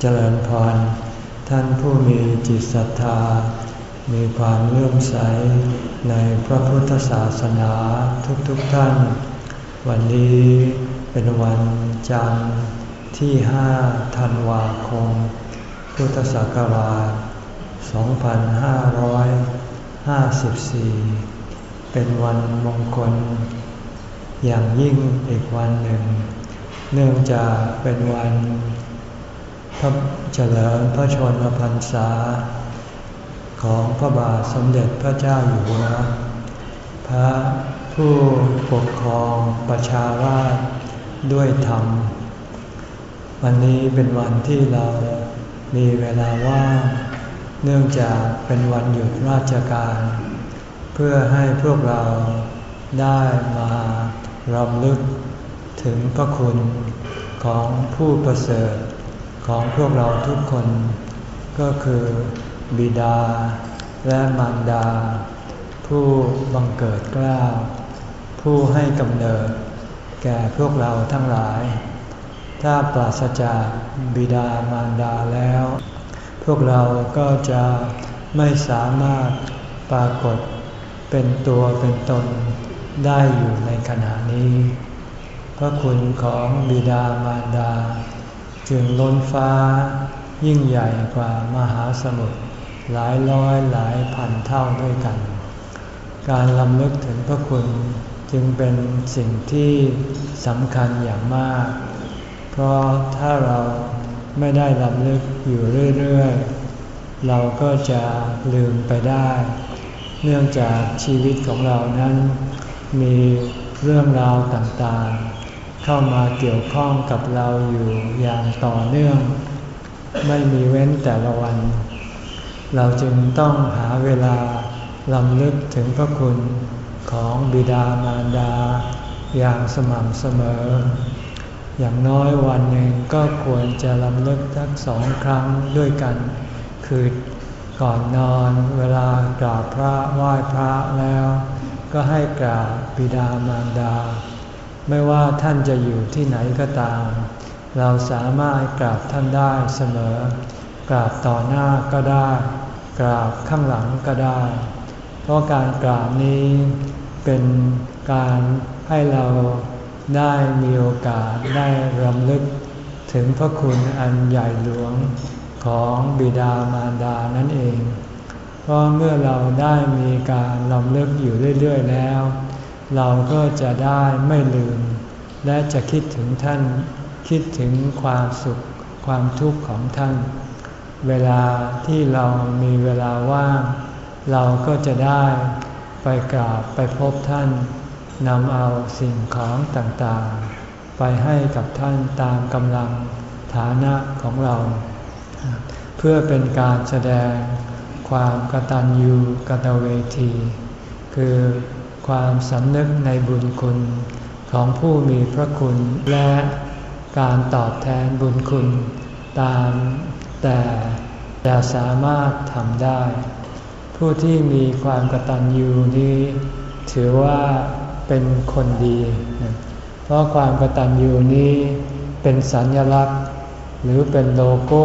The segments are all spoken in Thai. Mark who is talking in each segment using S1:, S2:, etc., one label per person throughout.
S1: เจริญพร ท่านผู้มีจิตศรัทธา มีความเลื่อมใสในพระพุทธศาสนาทุกๆทท่าน วันนี้เป็นวันจันทร์ที่ห้าธันวาคม พุทธศักราช 2554 เป็นวันมงคล อย่างยิ่งอีกวันหนึ่ง เนื่องจากเป็นวัน พระเฉลิมพระชนมพรรษา ของพระบาทสมเด็จพระเจ้าอยู่หัว พระผู้ปกครองประชาราชด้วยธรรม วันนี้เป็นวันที่เรามีเวลาว่าง เนื่องจากเป็นวันหยุดราชการ เพื่อให้พวกเราได้มารำลึกถึงพระคุณของผู้ประเสริฐ ของพวกเราทุกคน ก็คือบิดาและมารดา ผู้บังเกิดกล้าผู้ให้กำเนิด แก่พวกเราทั้งหลาย ถ้าปราศจากบิดามารดาแล้ว พวกเราก็จะไม่สามารถปรากฏเป็นตัวเป็นตนได้อยู่ในขณะนี้ พระคุณของบิดามารดา จึงล้นฟ้ายิ่งใหญ่กว่ามหาสมุทรหลายร้อยหลายพันเท่าด้วยกัน การลำลึกถึงพระคุณจึงเป็นสิ่งที่สำคัญอย่างมาก เพราะถ้าเราไม่ได้ลำลึกอยู่เรื่อยๆ เราก็จะลืมไปได้ เนื่องจากชีวิตของเรานั้นมีเรื่องราวต่างๆ เข้ามาเกี่ยวข้องกับเราอยู่อย่างต่อเนื่อง ไม่มีเว้นแต่ละวัน เราจึงต้องหาเวลาลำลึกถึงพระคุณของบิดามารดา อย่างสม่ำเสมอ อย่างน้อยวันหนึ่งก็ควรจะลำลึกทักสองครั้งด้วยกัน คือก่อนนอนเวลากราบพระไหว้พระแล้ว ก็ให้กราบบิดามารดา ไม่ว่าท่านจะอยู่ที่ไหนก็ตาม เราสามารถกราบท่านได้เสมอ กราบต่อหน้าก็ได้ กราบข้างหลังก็ได้ เพราะการกราบนี้เป็นการให้เราได้มีโอกาสได้รำลึก ถึงพระคุณอันใหญ่หลวงของบิดามารดานั่นเอง เพราะเมื่อเราได้มีการรำลึกอยู่เรื่อย ๆ แล้ว เราก็จะได้ไม่ลืม และจะคิดถึงท่าน คิดถึงความสุขความทุกข์ของท่าน เวลาที่เรามีเวลาว่าง เราก็จะได้ไปกราบไปพบท่านนำเอาสิ่งของต่างๆ ไปให้กับท่านตามกำลังฐานะของเรา เพื่อเป็นการแสดงความกตัญญูกตเวที คือ ความสำนึกในบุญคุณของผู้มีพระคุณ และการตอบแทนบุญคุณตามแต่จะสามารถทำได้ ผู้ที่มีความกตัญญูนี้ ถือว่าเป็นคนดี เพราะความกตัญญูนี้เป็นสัญลักษณ์ หรือเป็นโลโก้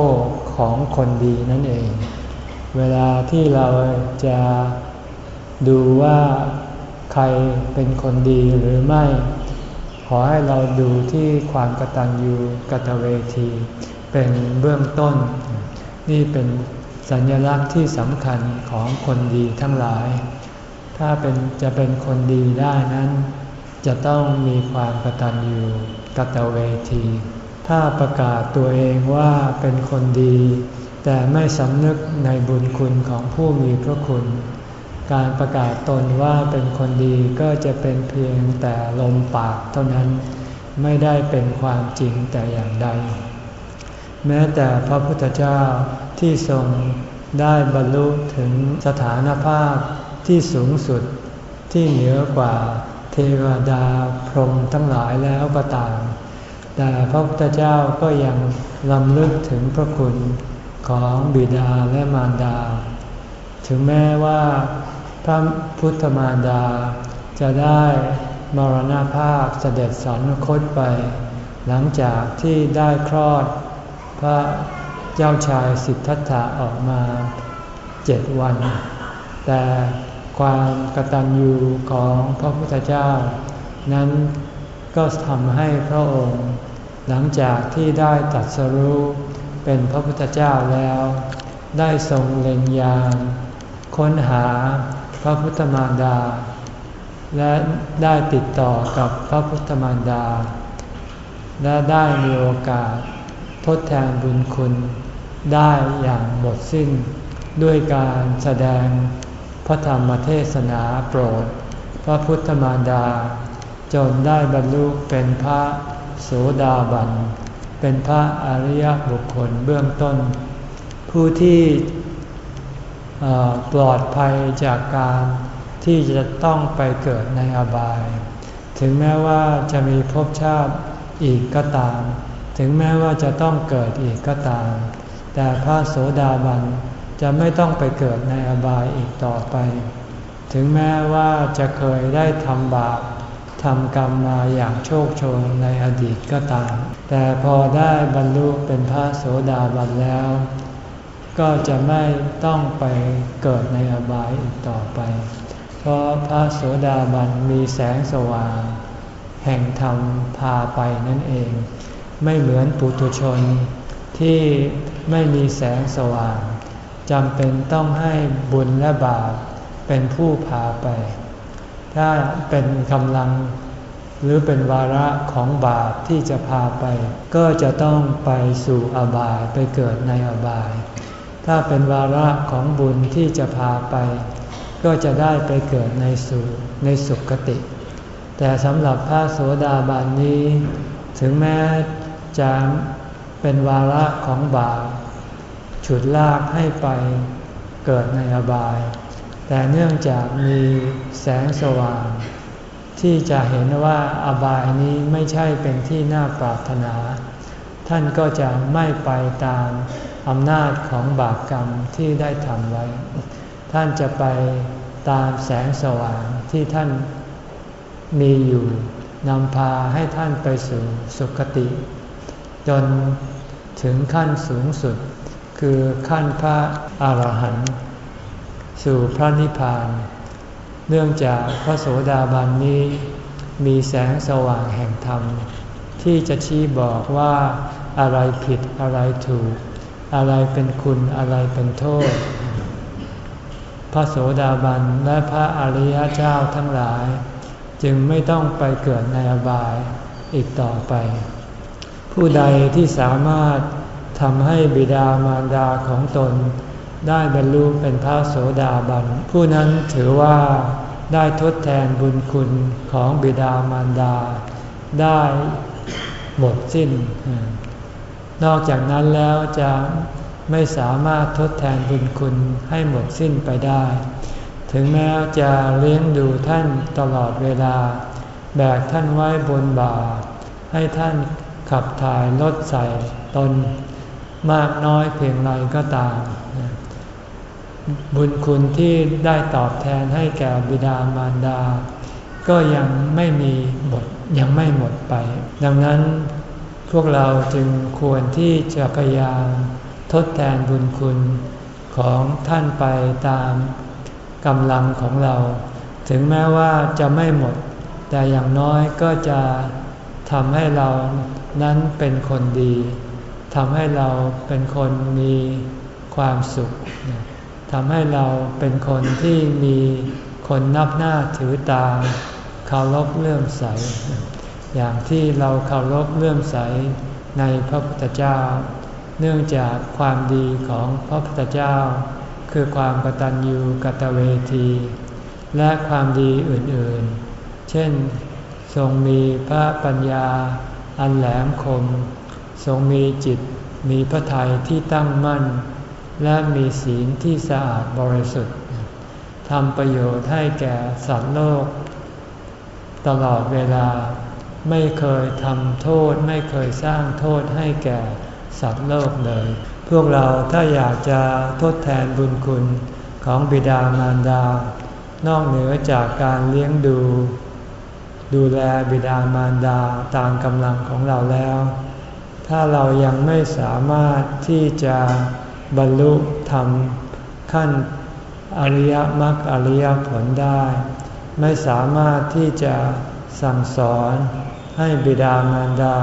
S1: ของคนดีนั่นเอง เวลาที่เราจะดูว่า ใครเป็นคนดีหรือไม่ ขอให้เราดูที่ความกตัญญูกตเวที เป็นเบื้องต้น นี่เป็นสัญลักษณ์ที่สำคัญของคนดีทั้งหลาย ถ้าเป็นจะเป็นคนดีได้นั้น จะต้องมีความกตัญญูกตเวที ถ้าประกาศตัวเองว่าเป็นคนดี แต่ไม่สำนึกในบุญคุณของผู้มีพระคุณ การประกาศตนว่าเป็นคนดีก็จะเป็นเพียงแต่ลมปากเท่านั้นไม่ได้เป็นความจริงแต่อย่างใด แม้แต่พระพุทธเจ้าที่ทรงได้บรรลุถึงสถานภาพที่สูงสุดที่เหนือกว่าเทวดาพรหมทั้งหลายแล้วก็ตาม แต่พระพุทธเจ้าก็ยังลำลึกถึงพระคุณของบิดาและมารดา ถึงแม้ว่า พระพุทธมารดา จะได้มรณภาพเสด็จสอนคตไป หลังจากที่ได้คลอดพระเจ้าชายสิทธัตถะออกมาเจ็ดวัน แต่ความกตัญญูของพระพุทธเจ้า นั้นก็ทำให้พระองค์ หลังจากที่ได้ตัดสรู้เป็นพระพุทธเจ้าแล้ว ได้ทรงเล็งยานค้นหา พระพุทธมารดา และได้ติดต่อกับพระพุทธมารดา และได้มีโอกาสทดแทนบุญคุณได้อย่างหมดสิ้น ด้วยการแสดงพระธรรมเทศนาโปรด พระพุทธมารดา จนได้บรรลุเป็นพระโสดาบัน เป็นพระอริยบุคคลเบื้องต้น ผู้ที่ ปลอดภัยจากการที่จะต้องไปเกิดในอบาย ถึงแม้ว่าจะมีภพชาติอีกก็ตาม ถึงแม้ว่าจะต้องเกิดอีกก็ตาม แต่พระโสดาบันจะไม่ต้องไปเกิดในอบายอีกต่อไป ถึงแม้ว่าจะเคยได้ทำบาปทำกรรมมาอย่างโชคชนในอดีตก็ตาม แต่พอได้บรรลุเป็นพระโสดาบันแล้ว ก็จะไม่ต้องไปเกิดในอบายอีกต่อไป เพราะพระโสดาบันมีแสงสว่าง แห่งธรรมพาไปนั่นเอง ไม่เหมือนปุถุชนที่ไม่มีแสงสว่างจำเป็นต้องให้บุญและบาปเป็นผู้พาไป ถ้าเป็นกำลังหรือเป็นวาระของบาปที่จะพาไป ก็จะต้องไปสู่อบายไปเกิดในอบาย ถ้าเป็นวาระของบุญที่จะพาไป ก็จะได้ไปเกิดในสู่ในสุคติ แต่สำหรับพระโสดาบันนี้ ถึงแม้จะเป็นวาระของบาปฉุดลากให้ไปเกิดในอบาย แต่เนื่องจากมีแสงสว่าง ที่จะเห็นว่าอบายนี้ไม่ใช่เป็นที่น่าปรารถนา ท่านก็จะไม่ไปตาม อำนาจของบาปกรรมที่ได้ทำไว้ ท่านจะไปตามแสงสว่างที่ท่านมีอยู่นำพาให้ท่านไปสู่สุคติ จนถึงขั้นสูงสุด คือขั้นพระอาหารหันต์สู่พระนิพพาน เนื่องจากพระโสดาบันนี้มีแสงสว่างแห่งธรรม ที่จะชี้บอกว่าอะไรผิดอะไรถูก อะไรเป็นคุณอะไรเป็นโทษ พระโสดาบันและพระอริยเจ้าทั้งหลาย จึงไม่ต้องไปเกิดในอบายอีกต่อไป ผู้ใดที่สามารถทำให้บิดามารดาของตน ได้บรรลุเป็นพระโสดาบัน ผู้นั้นถือว่าได้ทดแทนบุญคุณของบิดามารดา ได้หมดสิ้น นอกจากนั้นแล้วจะไม่สามารถทดแทนบุญคุณให้หมดสิ้นไปได้ ถึงแม้จะเลี้ยงดูท่านตลอดเวลา แบกท่านไว้บนบ่า ให้ท่านขับถ่ายลดใส่ตน มากน้อยเพียงไรก็ตาม บุญคุณที่ได้ตอบแทนให้แก่บิดามารดา ก็ยังไม่มีหมดยังไม่หมดไป ดังนั้น พวกเราจึงควรที่จะพยายามทดแทนบุญคุณของท่านไปตามกำลังของเรา ถึงแม้ว่าจะไม่หมด แต่อย่างน้อยก็จะทำให้เรานั้นเป็นคนดีทำให้เราเป็นคนมีความสุขทำให้เราเป็นคนที่มีคนนับหน้าถือตาเคารพเลื่อมใส อย่างที่เราเคารพเลื่อมใสในพระพุทธเจ้า เนื่องจากความดีของพระพุทธเจ้า คือความกตัญญูกตเวที และความดีอื่นๆ เช่น ทรงมีพระปัญญาอันแหลมคม ทรงมีจิตมีพระทัยที่ตั้งมั่น และมีศีลที่สะอาดบริสุทธิ์ทำประโยชน์ให้แก่สัตว์โลก ตลอดเวลา ไม่เคยทำโทษ ไม่เคยสร้างโทษให้แก่สัตว์โลกเลย พวกเราถ้าอยากจะทดแทนบุญคุณของบิดามารดา นอกเหนือจากการเลี้ยงดู ดูแลบิดามารดาตามกำลังของเราแล้ว ถ้าเรายังไม่สามารถที่จะบรรลุธรรมขั้นอริยมรรคอริยผลได้ ไม่สามารถที่จะสั่งสอน ให้บิดามารดา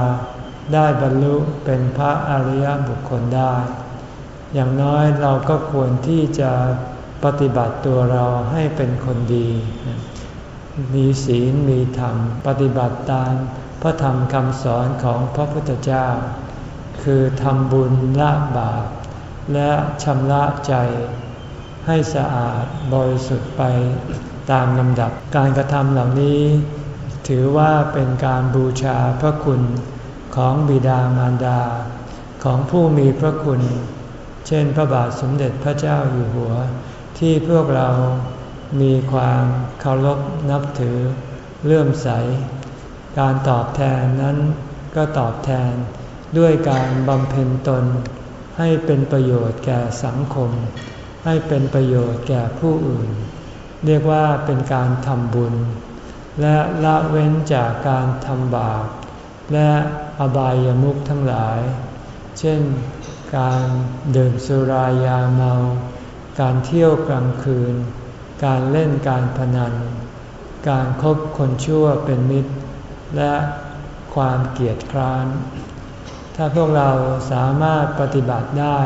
S1: ได้บรรลุเป็นพระอริยบุคคลได้ อย่างน้อยเราก็ควรที่จะปฏิบัติตัวเราให้เป็นคนดี มีศีลมีธรรม ปฏิบัติตามพระธรรมคำสอนของพระพุทธเจ้า คือทำบุญละบาป และชำระใจ ให้สะอาดบริสุทธิ์ไปตามลำดับการกระทำเหล่านี้ ถือว่าเป็นการบูชาพระคุณของบิดามารดา ของผู้มีพระคุณ เช่นพระบาทสมเด็จพระเจ้าอยู่หัว ที่พวกเรามีความเคารพนับถือเลื่อมใส การตอบแทนนั้นก็ตอบแทนด้วยการบำเพ็ญตน ให้เป็นประโยชน์แก่สังคม ให้เป็นประโยชน์แก่ผู้อื่น เรียกว่าเป็นการทำบุญ และละเว้นจากการทำบาปและอบายามุขทั้งหลาย เช่น การดื่มสุรายาเมา การเที่ยวกลางคืน การเล่นการพนัน การครบคนชั่วเป็นมิตร และความเกียดคร้าน ถ้าพวกเราสามารถปฏิบัติได้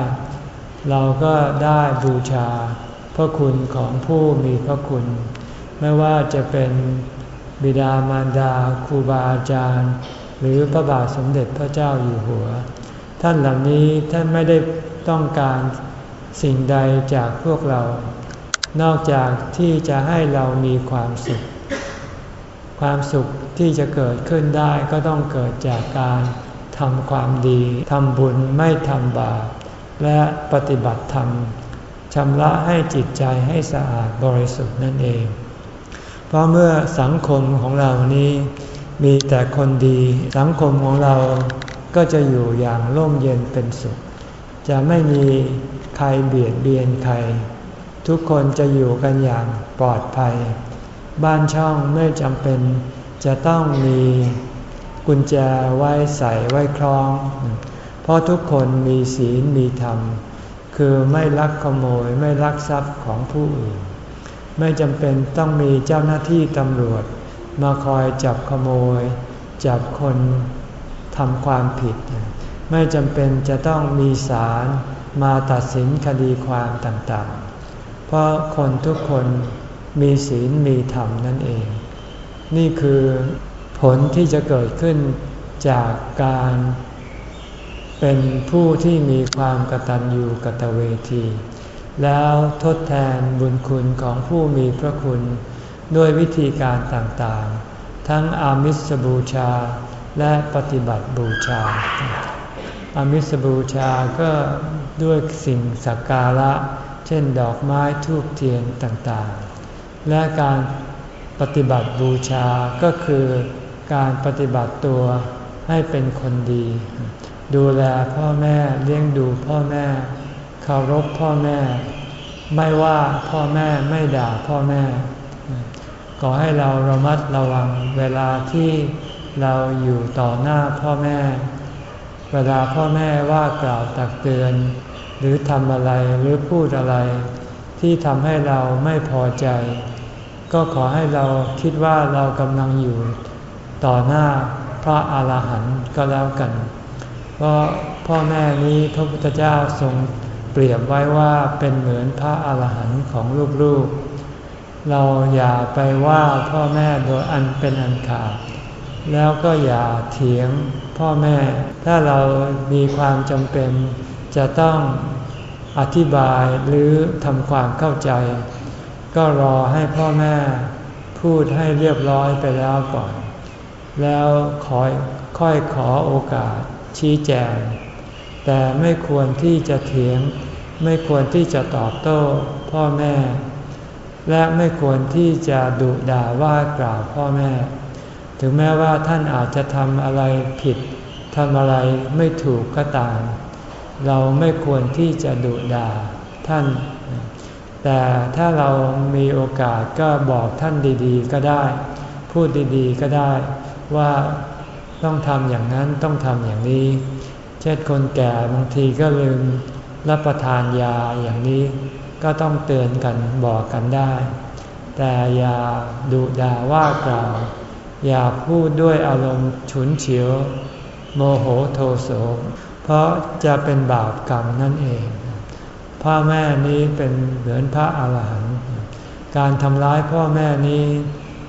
S1: เราก็ได้บูชาพระคุณของผู้มีพระคุณ ไม่ว่าจะเป็น บิดามารดาครูบาอาจารย์ หรือพระบาทสมเด็จพระเจ้าอยู่หัว ท่านเหล่านี้ท่านไม่ได้ต้องการสิ่งใดจากพวกเรา นอกจากที่จะให้เรามีความสุข ความสุขที่จะเกิดขึ้นได้ก็ต้องเกิดจากการทำความดีทำบุญไม่ทำบาปและปฏิบัติธรรมชำระให้จิตใจให้สะอาดบริสุทธิ์นั่นเอง เพราะเมื่อสังคมของเรานี้มีแต่คนดีสังคมของเราก็จะอยู่อย่างร่มเย็นเป็นสุข จะไม่มีใครเบียดเบียนใคร ทุกคนจะอยู่กันอย่างปลอดภัย บ้านช่องไม่จำเป็นจะต้องมีกุญแจไว้ใส่ไว้คล้อง เพราะทุกคนมีศีลมีธรรม คือไม่ลักขโมยไม่ลักทรัพย์ของผู้อื่น ไม่จำเป็นต้องมีเจ้าหน้าที่ตำรวจ มาคอยจับขโมย จับคนทำความผิด ไม่จำเป็นจะต้องมีศาลมาตัดสินคดีความต่างๆ เพราะคนทุกคนมีศีลมีธรรมนั่นเอง นี่คือผลที่จะเกิดขึ้นจากการเป็นผู้ที่มีความกตัญญูกตเวที แล้วทดแทนบุญคุณของผู้มีพระคุณ ด้วยวิธีการต่างๆ ทั้งอามิสบูชาและปฏิบัติบูชา อามิสบูชาก็ด้วยสิ่งสักการะ เช่นดอกไม้ทูบเทียนต่างๆ และการปฏิบัติบูชาก็คือการปฏิบัติตัวให้เป็นคนดี ดูแลพ่อแม่เลี้ยงดูพ่อแม่ เคารพพ่อแม่ ไม่ว่าพ่อแม่ไม่ด่าพ่อแม่ ขอให้เราระมัดระวังเวลาที่เราอยู่ต่อหน้าพ่อแม่ เวลาพ่อแม่ว่ากล่าวตักเตือน หรือทำอะไรหรือพูดอะไร ที่ทำให้เราไม่พอใจ ก็ขอให้เราคิดว่าเรากำลังอยู่ต่อหน้าพระอาหารหันต์ก็แล้วกัน เพราะพ่อแม่นี้พระพุทธเจ้าทรง เปรียบไว้ว่าเป็นเหมือนพระอาหารหันต์ของลูกๆ เราอย่าไปว่าพ่อแม่โดยอันเป็นอันขาด แล้วก็อย่าเถียงพ่อแม่ ถ้าเรามีความจำเป็นจะต้องอธิบายหรือทำความเข้าใจ ก็รอให้พ่อแม่พูดให้เรียบร้อยไปแล้วก่อน แล้วคอยค่อยขอโอกาสชี้แจง แต่ไม่ควรที่จะเถียง ไม่ควรที่จะตอบโต้พ่อแม่ และไม่ควรที่จะดุด่าว่ากล่าวพ่อแม่ ถึงแม้ว่าท่านอาจจะทำอะไรผิดทำอะไรไม่ถูกก็ตาม เราไม่ควรที่จะดุด่าท่าน แต่ถ้าเรามีโอกาสก็บอกท่านดีๆ ก็ได้ พูดดีๆ ก็ได้ว่าต้องทำอย่างนั้นต้องทำอย่างนี้ เช่นคนแก่บางทีก็ลืมรับประทานยาอย่างนี้ก็ต้องเตือนกันบอกกันได้ แต่อย่าดุด่าว่ากล่าว อย่าพูดด้วยอารมณ์ฉุนเฉียว โมโหโทโสเพราะจะเป็นบาปกรรมนั่นเอง พ่อแม่นี้เป็นเหมือนพระอาหารหันต์การทำร้ายพ่อแม่นี้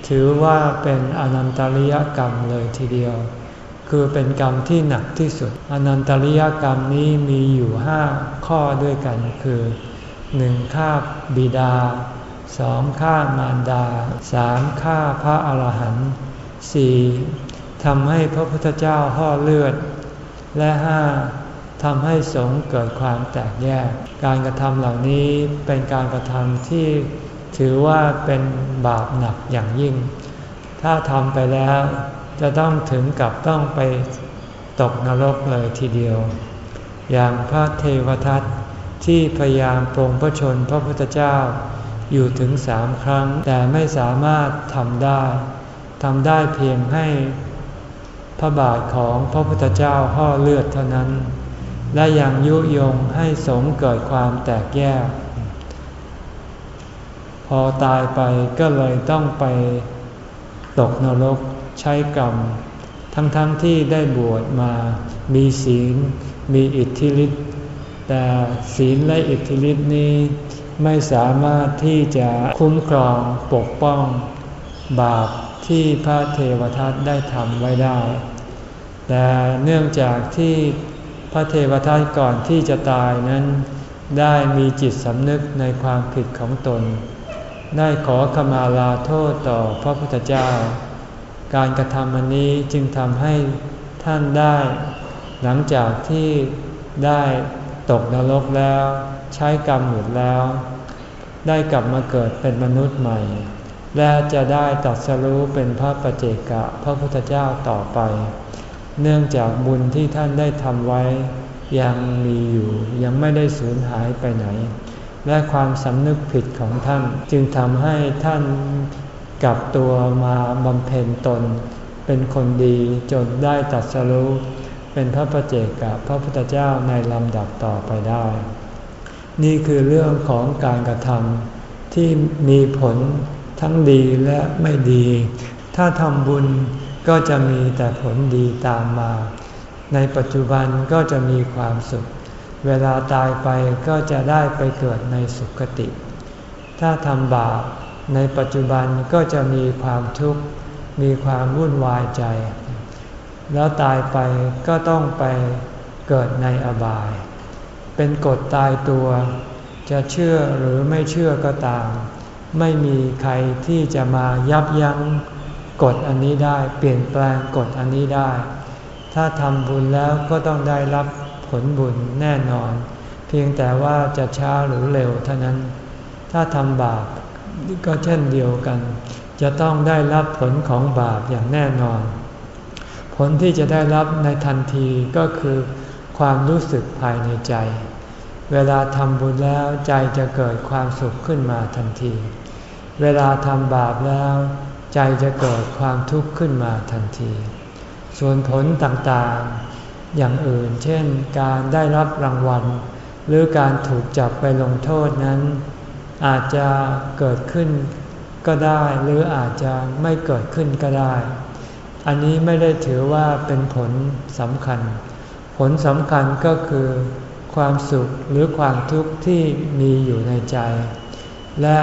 S1: ถือว่าเป็นอนันตริยกรรมเลยทีเดียว คือเป็นกรรมที่หนักที่สุด อนันตริยกรรมนี้มีอยู่ห้าข้อด้วยกันคือหนึ่งฆ่าบิดาสองฆ่ามารดาสามฆ่าพระอาหารหันต์สี่ทำให้พระพุทธเจ้าห่อเลือด และห้าทำให้สงเกิดความแตกแยก การกระทำเหล่านี้เป็นการกระทำที่ถือว่าเป็นบาปหนักอย่างยิ่ง ถ้าทำไปแล้ว จะต้องถึงกับต้องไปตกนรกเลยทีเดียว อย่างพระเทวทัตที่พยายามปรงพระชนพระพุทธเจ้าอยู่ถึงสามครั้ง แต่ไม่สามารถทำได้ทำได้เพียงให้พระบาทของพระพุทธเจ้าห่อเลือดเท่านั้น และยังยุยงให้สงเกิดความแตกแยก พอตายไปก็เลยต้องไปตกนรก ใช้กรรม ทั้งๆทที่ได้บวชมา มีศีล มีอิทธิฤทธิ์ แต่ศีลและอิทธิฤทธิ์นี้ไม่สามารถที่จะคุ้มครองปกป้อง บาปที่พระเทวทัตได้ทำไว้ได้ แต่เนื่องจากที่พระเทวทัตก่อนที่จะตายนั้น ได้มีจิตสำนึกในความผิดของตน ได้ขอขมาลาโทษต่อพระพุทธเจ้า การกระทำอันนี้จึงทำให้ท่านได้ หลังจากที่ได้ตกนรกแล้ว ใช้กรรมหมดแล้ว ได้กลับมาเกิดเป็นมนุษย์ใหม่ และจะได้ตัดสรู้เป็นพระประเจกะพระพุทธเจ้าต่อไป เนื่องจากบุญที่ท่านได้ทำไว้ ยังมีอยู่ยังไม่ได้สูญหายไปไหน และความสำนึกผิดของท่านจึงทำให้ท่าน กลับตัวมาบำเพ็ญตน เป็นคนดีจนได้ตัดสรู้เป็นพระประเจกับพระพุทธเจ้าในลำดับต่อไปได้ นี่คือเรื่องของการกระทำที่มีผลทั้งดีและไม่ดี ถ้าทำบุญก็จะมีแต่ผลดีตามมา ในปัจจุบันก็จะมีความสุข เวลาตายไปก็จะได้ไปเกิดในสุคติ ถ้าทำบาป ในปัจจุบันก็จะมีความทุกข์มีความวุ่นวายใจ แล้วตายไปก็ต้องไปเกิดในอบาย เป็นกฎตายตัว จะเชื่อหรือไม่เชื่อก็ตาม ไม่มีใครที่จะมายับยั้งกฎอันนี้ได้ เปลี่ยนแปลงกฎอันนี้ได้ ถ้าทำบุญแล้วก็ต้องได้รับผลบุญแน่นอน เพียงแต่ว่าจะช้าหรือเร็วเท่านั้น ถ้าทำบาป ก็เช่นเดียวกัน จะต้องได้รับผลของบาปอย่างแน่นอน ผลที่จะได้รับในทันทีก็คือความรู้สึกภายในใจ เวลาทำบุญแล้วใจจะเกิดความสุขขึ้นมาทันที เวลาทำบาปแล้ว ใจจะเกิดความทุกข์ขึ้นมาทันที ส่วนผลต่างๆ อย่างอื่น เช่น การได้รับรางวัล หรือการถูกจับไปลงโทษนั้น อาจจะเกิดขึ้นก็ได้หรืออาจจะไม่เกิดขึ้นก็ได้ อันนี้ไม่ได้ถือว่าเป็นผลสำคัญ ผลสำคัญก็คือความสุขหรือความทุกข์ที่มีอยู่ในใจ และ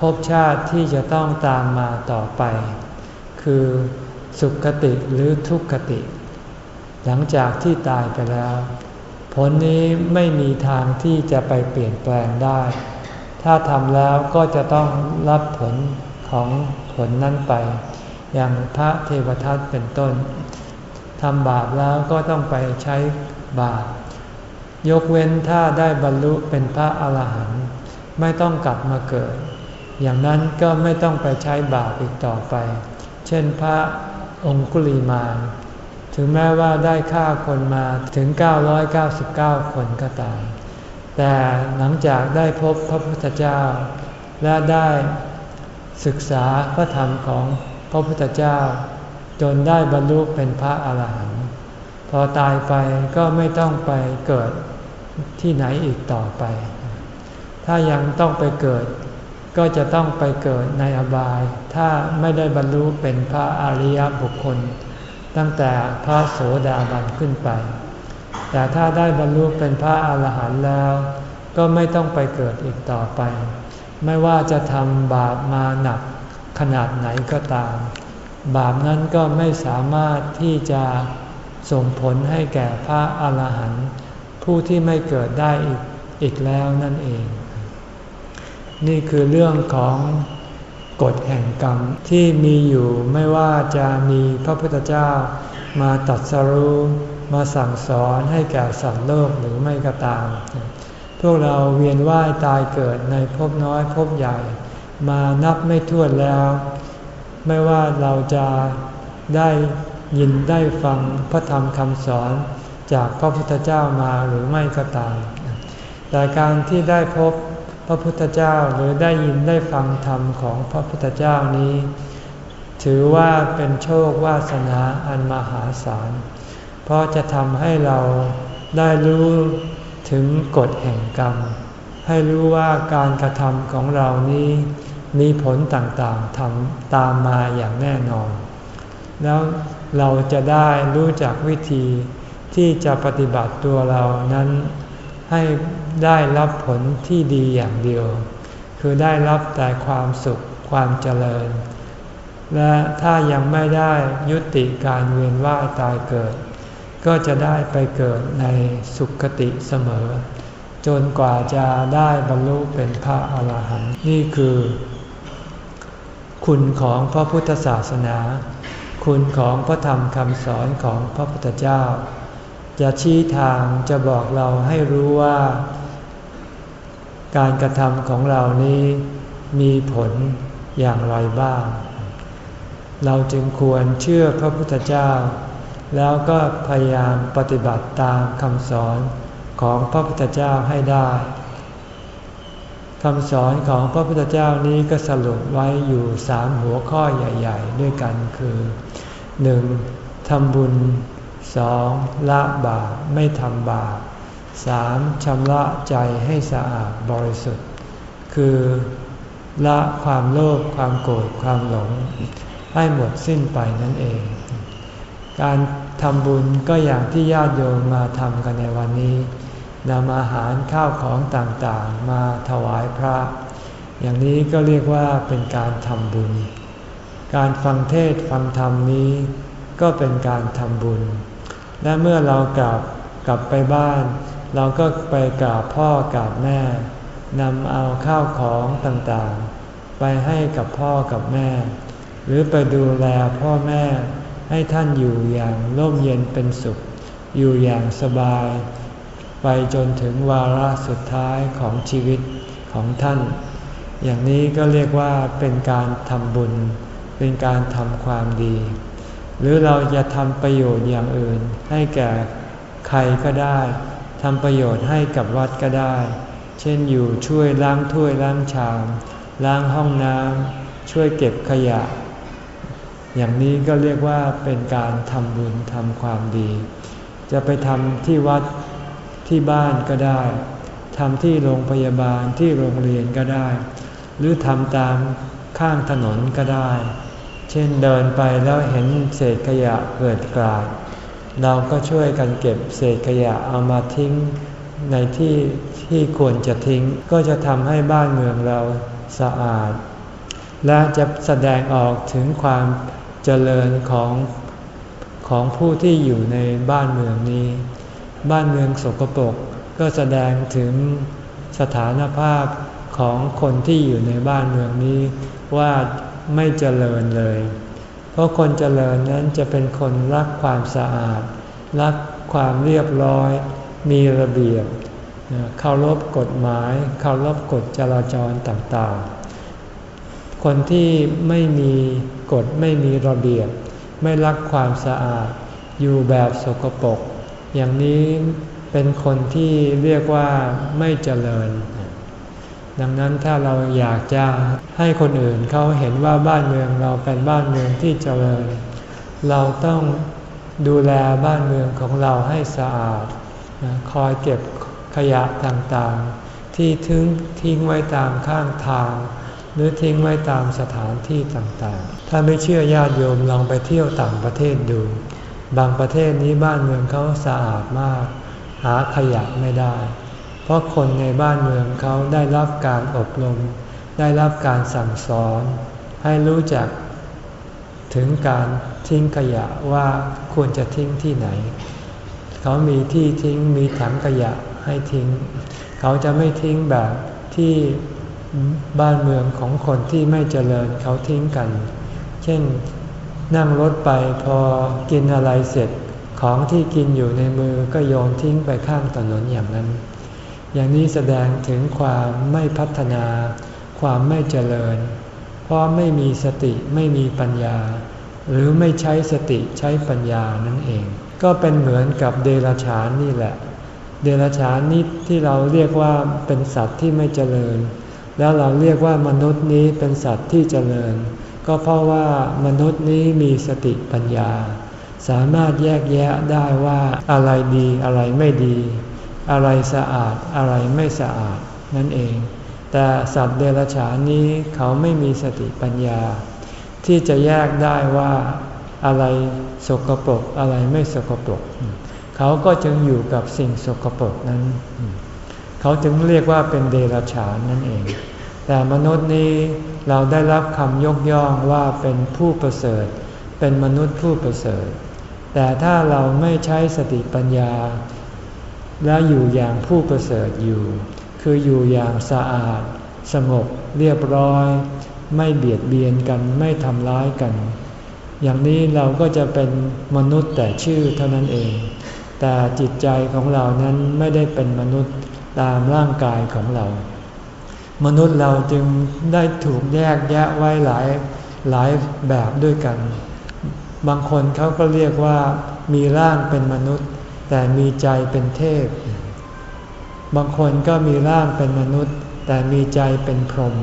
S1: ภพชาติที่จะต้องตามมาต่อไป คือสุขติหรือทุกขติ หลังจากที่ตายไปแล้ว ผลนี้ไม่มีทางที่จะไปเปลี่ยนแปลงได้ ถ้าทำแล้วก็จะต้องรับผลของผลนั้นไป อย่างพระเทวทัตเป็นต้นทำบาปแล้วก็ต้องไปใช้บาปยกเว้นถ้าได้บรรลุเป็นพระอาหารหันต์ไม่ต้องกลับมาเกิด อย่างนั้นก็ไม่ต้องไปใช้บาปอีกต่อไป เช่นพระองคุลีมานถึงแม้ว่าได้ฆ่าคนมาถึง 999 คนก็ตาม แต่หลังจากได้พบพระพุทธเจ้า และได้ศึกษาพระธรรมของพระพุทธเจ้า จนได้บรรลุเป็นพระอาหารหันต์พอตายไปก็ไม่ต้องไปเกิดที่ไหนอีกต่อไป ถ้ายังต้องไปเกิด ก็จะต้องไปเกิดในอบาย ถ้าไม่ได้บรรลุเป็นพระอริยบุคคล ตั้งแต่พระโสดาบันขึ้นไป แต่ถ้าได้บรรลุเป็นพระอาหารหันต์แล้ว ก็ไม่ต้องไปเกิดอีกต่อไป ไม่ว่าจะทำบาปมาหนักขนาดไหนก็ตาม บาปนั้นก็ไม่สามารถที่จะส่งผลให้แก่พระอาหารหันต์ผู้ที่ไม่เกิดได้อีกอีกแล้วนั่นเอง นี่คือเรื่องของกฎแห่งกรรมที่มีอยู่ไม่ว่าจะมีพระพุทธเจ้ามาตัดสรู้ มาสั่งสอนให้แก่สัตว์โลกหรือไม่ก็ตาม พวกเราเวียนว่ายตายเกิดในภพน้อยภพใหญ่ มานับไม่ถ้วนแล้ว ไม่ว่าเราจะได้ยินได้ฟังพระธรรมคำสอนจากพระพุทธเจ้ามาหรือไม่ก็ตาม แต่การที่ได้พบพระพุทธเจ้าหรือได้ยินได้ฟังธรรมของพระพุทธเจ้านี้ ถือว่าเป็นโชควาสนาอันมหาศาล เพราะจะทำให้เราได้รู้ถึงกฎแห่งกรรม ให้รู้ว่าการกระทำของเรานี้มีผลต่างๆทำตามมาอย่างแน่นอน แล้วเราจะได้รู้จักวิธีที่จะปฏิบัติตัวเรานั้น ให้ได้รับผลที่ดีอย่างเดียว คือได้รับแต่ความสุขความเจริญ และถ้ายังไม่ได้ยุติการเวียนว่ายตายเกิด ก็จะได้ไปเกิดในสุขติเสมอ จนกว่าจะได้บรรลุเป็นพระอาหารหันต์นี่คือ คุณของพระพุทธศาสนา คุณของพระธรรมคำสอนของพระพุทธเจ้า จะชี้ทางจะบอกเราให้รู้ว่า การกระทำของเรานี้มีผลอย่างไรบ้าง เราจึงควรเชื่อพระพุทธเจ้า แล้วก็พยายามปฏิบัติตามคำสอนของพระพุทธเจ้าให้ได้คำสอนของพระพุทธเจ้านี้ก็สรุปไว้อยู่สามหัวข้อใหญ่ ๆ ด้วยกันคือ 1. ทำบุญสองละบาปไม่ทำบาปสามชำระใจให้สะอาดบริสุทธิ์ คือละความโลภความโกรธความหลง ให้หมดสิ้นไปนั่นเอง การทำบุญก็อย่างที่ญาติโยมมาทำกันในวันนี้นำอาหารข้าวของต่างๆ มาถวายพระ อย่างนี้ก็เรียกว่าเป็นการทำบุญ การฟังเทศฟังธรรมนี้ ก็เป็นการทำบุญ และเมื่อเรากลับกลับไปบ้าน เราก็ไปกราบพ่อกราบแม่นำเอาข้าวของต่างๆ ไปให้กับพ่อกับแม่ หรือไปดูแลพ่อแม่ ให้ท่านอยู่อย่างร่มเย็นเป็นสุข อยู่อย่างสบาย ไปจนถึงวาระสุดท้ายของชีวิตของท่าน อย่างนี้ก็เรียกว่าเป็นการทำบุญ เป็นการทำความดี หรือเราจะทำประโยชน์อย่างอื่น ให้แก่ใครก็ได้ทำประโยชน์ให้กับวัดก็ได้ เช่นอยู่ช่วยล้างถ้วยล้างชาม ล้างห้องน้ำช่วยเก็บขยะ อย่างนี้ก็เรียกว่าเป็นการทำบุญทำความดี จะไปทำที่วัดที่บ้านก็ได้ทำที่โรงพยาบาลที่โรงเรียนก็ได้ หรือทำตามข้างถนนก็ได้ เช่นเดินไปแล้วเห็นเศษขยะเกิดกลาด เราก็ช่วยกันเก็บเศษขยะเอามาทิ้งในที่ที่ควรจะทิ้ง ก็จะทำให้บ้านเมืองเราสะอาด และจะแสดงออกถึงความ เจริญของของผู้ที่อยู่ในบ้านเมืองนี้ บ้านเมืองสกปรกก็แสดงถึงสถานภาพของคนที่อยู่ในบ้านเมืองนี้ว่าไม่เจริญเลย เพราะคนเจริญนั้นจะเป็นคนรักความสะอาด รักความเรียบร้อย มีระเบียบเคารพกฎหมายเคารพกฎจราจรต่างๆ คนที่ไม่มีกฎไม่มีระเบียบ ไม่รักความสะอาด อยู่แบบสกปรกอย่างนี้เป็นคนที่เรียกว่าไม่เจริญ ดังนั้นถ้าเราอยากจะให้คนอื่นเขาเห็นว่าบ้านเมืองเราเป็นบ้านเมืองที่เจริญ เราต้องดูแลบ้านเมืองของเราให้สะอาด คอยเก็บขยะต่างๆ ที่ทิ้งทิ้งไว้ตามข้างทาง หรือทิ้งไว้ตามสถานที่ต่างๆ ถ้าไม่เชื่อญาติโยมลองไปเที่ยวต่างประเทศดู บางประเทศนี้บ้านเมืองเขาสะอาดมาก หาขยะไม่ได้ เพราะคนในบ้านเมืองเขาได้รับการอบรม ได้รับการสั่งสอน ให้รู้จักถึงการทิ้งขยะว่าควรจะทิ้งที่ไหน เขามีที่ทิ้งมีถังขยะให้ทิ้ง เขาจะไม่ทิ้งแบบที่ บ้านเมืองของคนที่ไม่เจริญเขาทิ้งกัน เช่นนั่งรถไปพอกินอะไรเสร็จของที่กินอยู่ในมือก็โยนทิ้งไปข้างถนนอย่างนั้น อย่างนี้แสดงถึงความไม่พัฒนา ความไม่เจริญ เพราะไม่มีสติไม่มีปัญญา หรือไม่ใช้สติใช้ปัญญานั่นเอง ก็เป็นเหมือนกับเดรัจฉานนี่แหละ เดรัจฉานนี้ที่เราเรียกว่าเป็นสัตว์ที่ไม่เจริญ แล้วเราเรียกว่ามนุษย์นี้เป็นสัตว์ที่เจริญ ก็เพราะว่ามนุษย์นี้มีสติปัญญา สามารถแยกแยะได้ว่าอะไรดีอะไรไม่ดี อะไรสะอาดอะไรไม่สะอาดนั่นเอง แต่สัตว์เดรัจฉานนี้เขาไม่มีสติปัญญา ที่จะแยกได้ว่าอะไรสกปรกอะไรไม่สกปรก เขาก็จึงอยู่กับสิ่งสกปรกนั้น เขาจึงเรียกว่าเป็นเดรัจฉานนั่นเอง แต่มนุษย์นี้เราได้รับคำยกย่องว่าเป็นผู้ประเสริฐ เป็นมนุษย์ผู้ประเสริฐ แต่ถ้าเราไม่ใช้สติปัญญา แล้วอยู่อย่างผู้ประเสริฐอยู่ คืออยู่อย่างสะอาด สงบเรียบร้อย ไม่เบียดเบียนกันไม่ทำร้ายกัน อย่างนี้เราก็จะเป็นมนุษย์แต่ชื่อเท่านั้นเอง แต่จิตใจของเรานั้นไม่ได้เป็นมนุษย์ ตามร่างกายของเรา มนุษย์เราจึงได้ถูกแยกแยะไว้หลายหลายแบบด้วยกัน บางคนเขาก็เรียกว่ามีร่างเป็นมนุษย์ แต่มีใจเป็นเทพ บางคนก็มีร่างเป็นมนุษย์ แต่มีใจเป็นพรหม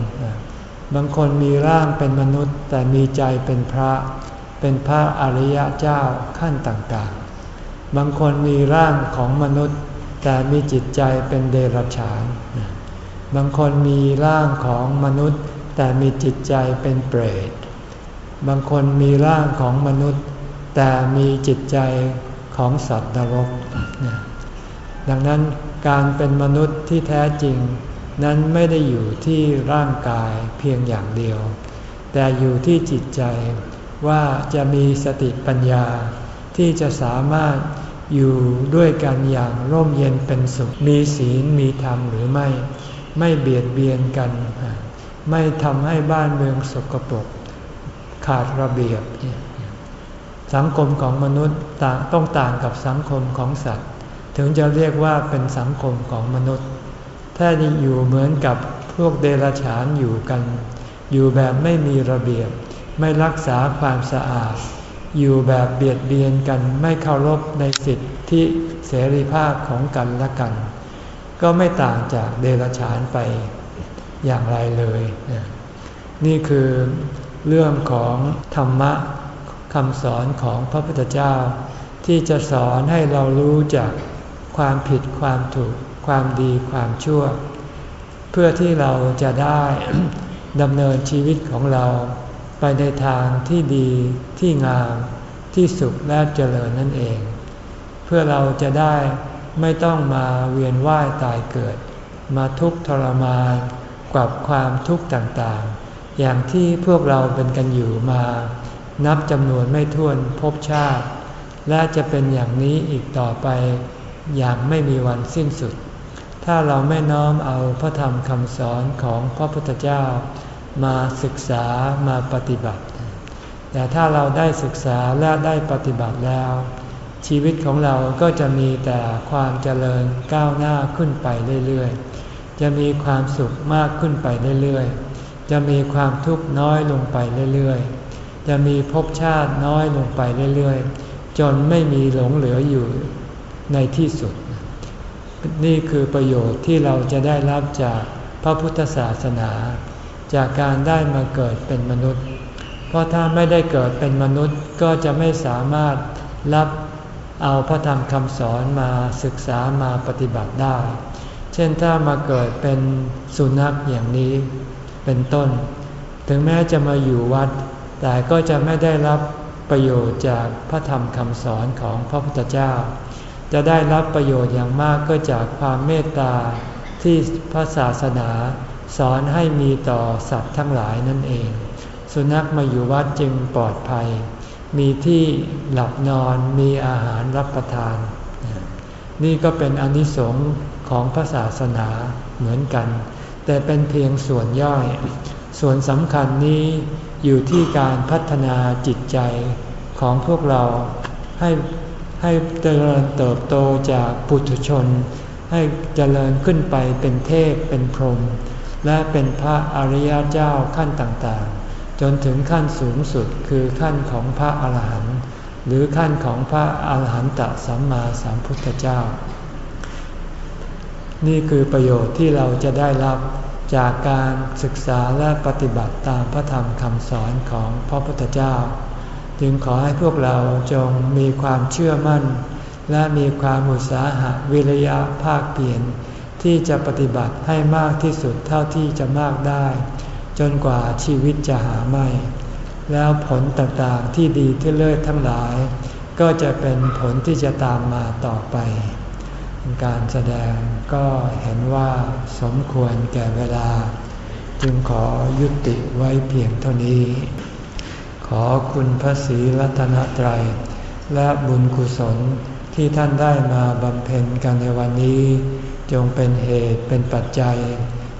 S1: บางคนมีร่างเป็นมนุษย์ แต่มีใจเป็นพระ เป็นพระอริยะเจ้าขั้นต่างๆ บางคนมีร่างของมนุษย์ แต่มีจิตใจเป็นเดรัจฉาน บางคนมีร่างของมนุษย์ แต่มีจิตใจเป็นเปรต บางคนมีร่างของมนุษย์ แต่มีจิตใจของสัตว์นรก ดังนั้นการเป็นมนุษย์ที่แท้จริงนั้นไม่ได้อยู่ที่ร่างกายเพียงอย่างเดียว แต่อยู่ที่จิตใจว่าจะมีสติปัญญาที่จะสามารถ อยู่ด้วยกันอย่างร่มเย็นเป็นสุข มีศีลมีธรรมหรือไม่ ไม่เบียดเบียนกัน ไม่ทำให้บ้านเมืองสกปรกขาดระเบียบ สังคมของมนุษย์ต่างต้องต่างกับสังคมของสัตว์ ถึงจะเรียกว่าเป็นสังคมของมนุษย์ ถ้าอยู่เหมือนกับพวกเดรัจฉานอยู่กัน อยู่แบบไม่มีระเบียบ ไม่รักษาความสะอาด อยู่แบบเบียดเบียนกันไม่เคารพในสิทธิเสรีภาพของกันและกัน ก็ไม่ต่างจากเดรัจฉานไปอย่างไรเลย นี่คือเรื่องของธรรมะคำสอนของพระพุทธเจ้า ที่จะสอนให้เรารู้จากความผิดความถูก ความดีความชั่ว เพื่อที่เราจะได้ดำเนินชีวิตของเราไปในทางที่ดี ที่งามที่สุขและเจริญนั่นเอง เพื่อเราจะได้ไม่ต้องมาเวียนว่ายตายเกิด มาทุกข์ทรมานกับความทุกข์ต่างๆ อย่างที่พวกเราเป็นกันอยู่มา นับจำนวนไม่ถ้วนพบชาติ และจะเป็นอย่างนี้อีกต่อไป อย่างไม่มีวันสิ้นสุด ถ้าเราไม่น้อมเอาพระธรรมคำสอนของพระพุทธเจ้า มาศึกษามาปฏิบัติ แต่ถ้าเราได้ศึกษาและได้ปฏิบัติแล้ว ชีวิตของเราก็จะมีแต่ความเจริญก้าวหน้าขึ้นไปเรื่อยๆ จะมีความสุขมากขึ้นไปเรื่อยๆ จะมีความทุกข์น้อยลงไปเรื่อยๆ จะมีภพชาติน้อยลงไปเรื่อยๆ จนไม่มีหลงเหลืออยู่ในที่สุด นี่คือประโยชน์ที่เราจะได้รับจากพระพุทธศาสนา จากการได้มาเกิดเป็นมนุษย์ เพราะถ้าไม่ได้เกิดเป็นมนุษย์ก็จะไม่สามารถรับเอาพระธรรมคำสอนมาศึกษามาปฏิบัติได้ เช่นถ้ามาเกิดเป็นสุนัขอย่างนี้เป็นต้น ถึงแม้จะมาอยู่วัด แต่ก็จะไม่ได้รับประโยชน์จากพระธรรมคำสอนของพระพุทธเจ้า จะได้รับประโยชน์อย่างมากก็จากความเมตตาที่พระศาสนาสอนให้มีต่อสัตว์ทั้งหลายนั่นเอง สุนัขมาอยู่วัดจึงปลอดภัย มีที่หลับนอนมีอาหารรับประทาน นี่ก็เป็นอนิสงค์ของพระศาสนาเหมือนกัน แต่เป็นเพียงส่วนย่อย ส่วนสำคัญนี้อยู่ที่การพัฒนาจิตใจของพวกเราให้ให้เจริญเติบโตจากปุถุชน ให้เจริญขึ้นไปเป็นเทพเป็นพรหมและเป็นพระอริยเจ้าขั้นต่างๆ จนถึงขั้นสูงสุดคือขั้นของพระอาหารหันต์หรือขั้นของพระอาหารหันตสัมมาสัมพุทธเจ้า นี่คือประโยชน์ที่เราจะได้รับจากการศึกษาและปฏิบัติตามพระธรรมคำสอนของพระพุทธเจ้า จึงขอให้พวกเราจงมีความเชื่อมั่น และมีความอุตสาหะวิริยะภาคเปลี่ยน ที่จะปฏิบัติให้มากที่สุดเท่าที่จะมากได้ จนกว่าชีวิตจะหาไม่ แล้วผลต่างๆที่ดีที่เลิศทั้งหลาย ก็จะเป็นผลที่จะตามมาต่อไป การแสดงก็เห็นว่าสมควรแก่เวลา จึงขอยุติไว้เพียงเท่านี้ ขอคุณพระศรีรัตนตรัย และบุญกุศลที่ท่านได้มาบำเพ็ญกันในวันนี้ จงเป็นเหตุเป็นปัจจัย